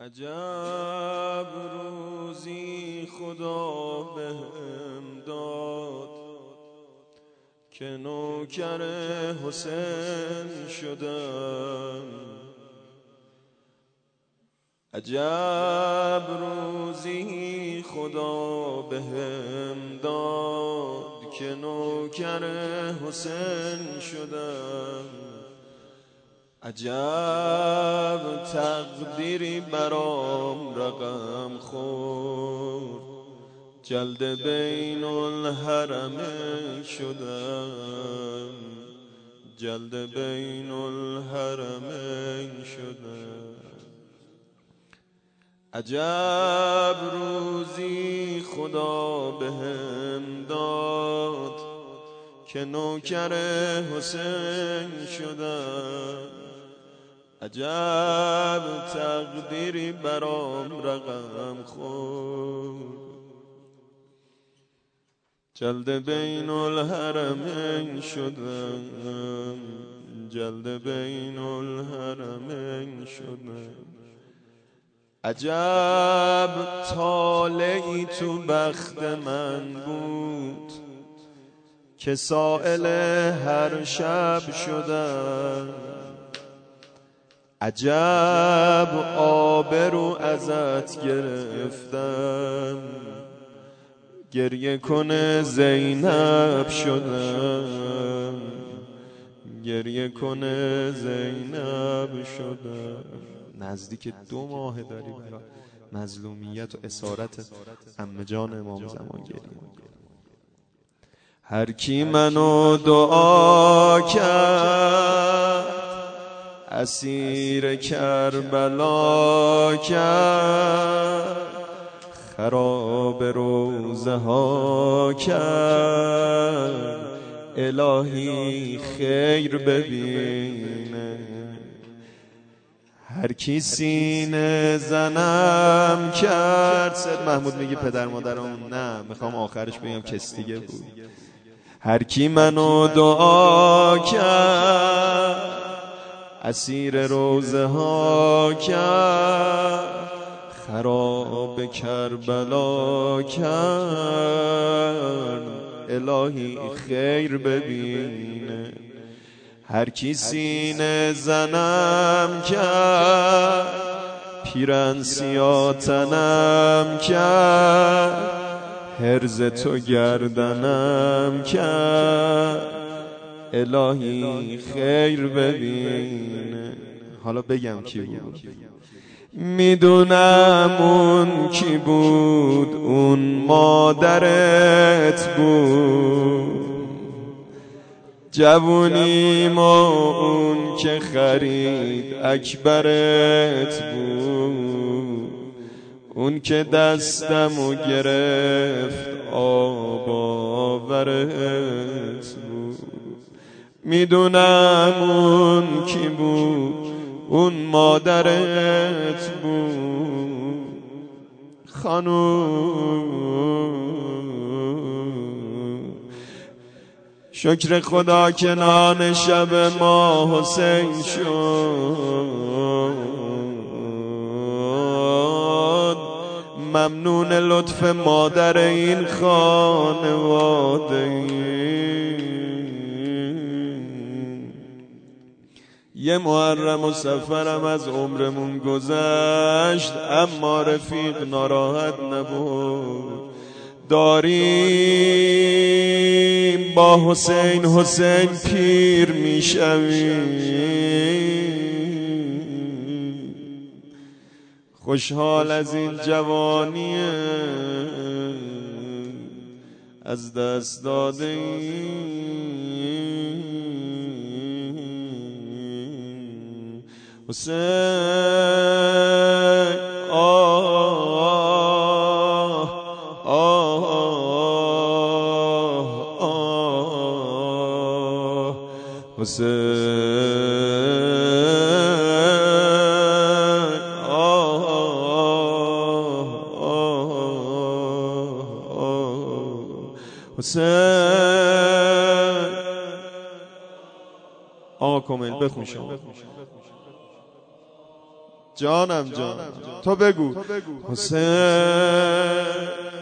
عجب روزی خدا بهم داد که نوکر حسین شدم. عجب روزی خدا بهم داد که نوکر حسین شدم. عجب تقدیری برام رقم خورد. جلد بین الحرم شدم. جلد بین الحرم شدم. عجب روزی خدا بهم داد که نوکر حسین شدم. عجب تقدیری برام رقم خورد. جلد بین الحرمین شدم جلد بین الحرمین شدم. عجب طالعی تو بخت من بود که سائل هر شب شدم. عجب آبرو ازت گرفتم. گریه کنه زینب شدم. گریه کنه زینب شدم. نزدیک دو ماه داری برای مظلومیت و اسارت امه جان امام زمان گریه هر کی منو دعا کرد اسیر کربلا کرد خراب روزه ها کرد الهی خیر ببینه. هر کی سینه زنم کرد سید محمود میگه پدر مادرم نه می‌خوام آخرش بگم کس دیگه بود. هر کی منو دعا کرد اسیر روزه ها کرد خراب کربلا کرد. الهی خیر ببینه هر کی سینه زنم کرد پیرن سیاتنم کرد. هرز تو گردنم کرد. الهی خیر ببین. حالا بگم کی بود. می‌دونم اون کی بود. اون مادرت بود. جوونی ما اون که خرید اکبرت بود. اون که دستم و گرفت آب آورت بود. می‌دونم اون کی بود اون مادرت بود. خانوم. شکر خدا که نان شب ما حسین شد. ممنون لطف مادر این خانواده. یه محرم و سفرم از عمرمون گذشت اما رفیق ناراحت نبود. داریم با حسین حسین پیر می‌شویم. خوشحال از این جوانی از دست داده حسین آه آه آه حسین آه حسین آقا کامل بخون شما جانم جان. تو بگو. حسین.